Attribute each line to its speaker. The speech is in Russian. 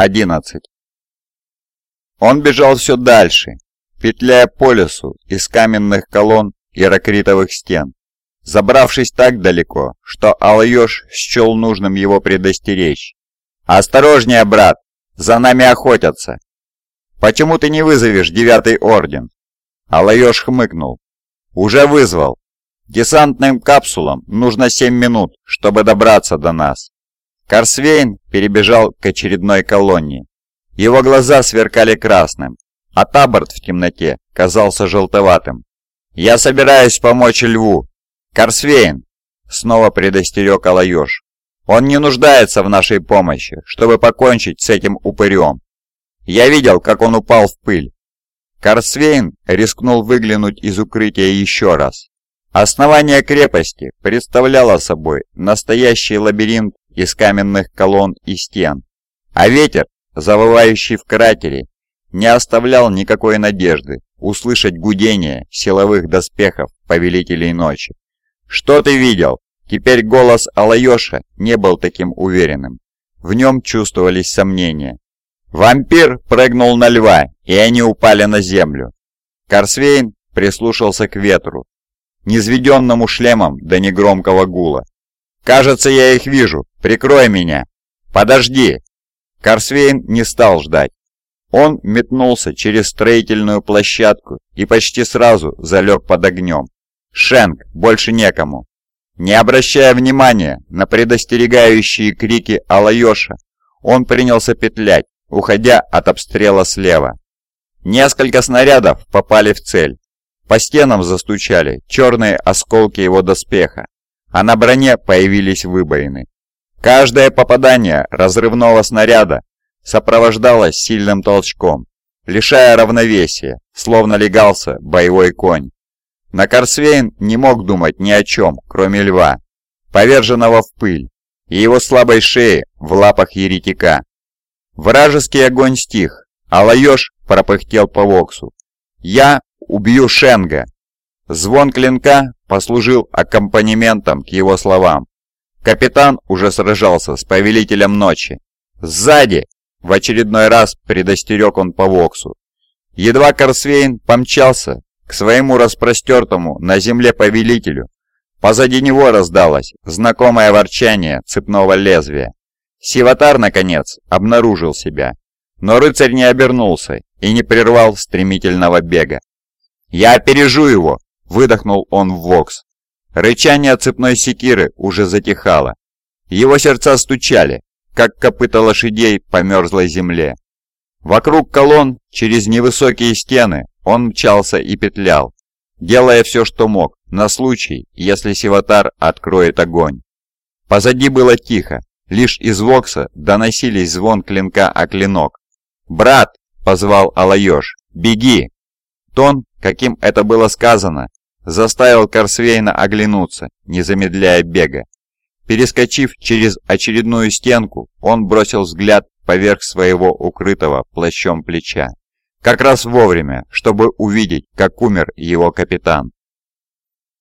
Speaker 1: 11. Он бежал все дальше, петляя по лесу из каменных колонн и ракритовых стен, забравшись так далеко, что Алайош счел нужным его предостеречь. «Осторожнее, брат! За нами охотятся! Почему ты не вызовешь девятый орден?» Алайош хмыкнул. «Уже вызвал. Десантным капсулам нужно семь минут, чтобы добраться до нас». Корсвейн перебежал к очередной колонне. Его глаза сверкали красным, а таборд в темноте казался желтоватым. «Я собираюсь помочь льву!» «Корсвейн!» — снова предостерег Алайош. «Он не нуждается в нашей помощи, чтобы покончить с этим упырем. Я видел, как он упал в пыль». Корсвейн рискнул выглянуть из укрытия еще раз. Основание крепости представляло собой настоящий лабиринт из каменных колонн и стен, а ветер, завывающий в кратере, не оставлял никакой надежды услышать гудение силовых доспехов Повелителей Ночи. «Что ты видел?» Теперь голос Алайоша не был таким уверенным. В нем чувствовались сомнения. Вампир прыгнул на льва, и они упали на землю. Корсвейн прислушался к ветру, низведенному шлемом до негромкого гула. «Кажется, я их вижу. Прикрой меня!» «Подожди!» Корсвейн не стал ждать. Он метнулся через строительную площадку и почти сразу залег под огнем. Шенк, больше некому. Не обращая внимания на предостерегающие крики Алайоша, он принялся петлять, уходя от обстрела слева. Несколько снарядов попали в цель. По стенам застучали черные осколки его доспеха, а на броне появились выбоины. Каждое попадание разрывного снаряда сопровождалось сильным толчком, лишая равновесия, словно легался боевой конь. На Корсвейн не мог думать ни о чем, кроме льва, поверженного в пыль, и его слабой шеи в лапах еретика. Вражеский огонь стих, а Лаёш пропыхтел по воксу. «Я убью Шенга!» Звон клинка послужил аккомпанементом к его словам. Капитан уже сражался с Повелителем Ночи. «Сзади!» — в очередной раз предостерег он по Воксу. Едва Корсвейн помчался к своему распростертому на земле Повелителю, позади него раздалось знакомое ворчание цепного лезвия. Сиватар, наконец, обнаружил себя, но рыцарь не обернулся и не прервал стремительного бега. «Я опережу его!» — выдохнул он в Вокс. Рычание цепной секиры уже затихало. Его сердца стучали, как копыта лошадей по мерзлой земле. Вокруг колонн, через невысокие стены, он мчался и петлял, делая все, что мог, на случай, если Сиватар откроет огонь. Позади было тихо, лишь из Вокса доносились звон клинка о клинок. «Брат!» — позвал Алайош. «Беги!» Тон, каким это было сказано, заставил Корсвейна оглянуться, не замедляя бега. Перескочив через очередную стенку, он бросил взгляд поверх своего укрытого плащом плеча. Как раз вовремя, чтобы увидеть, как умер его капитан.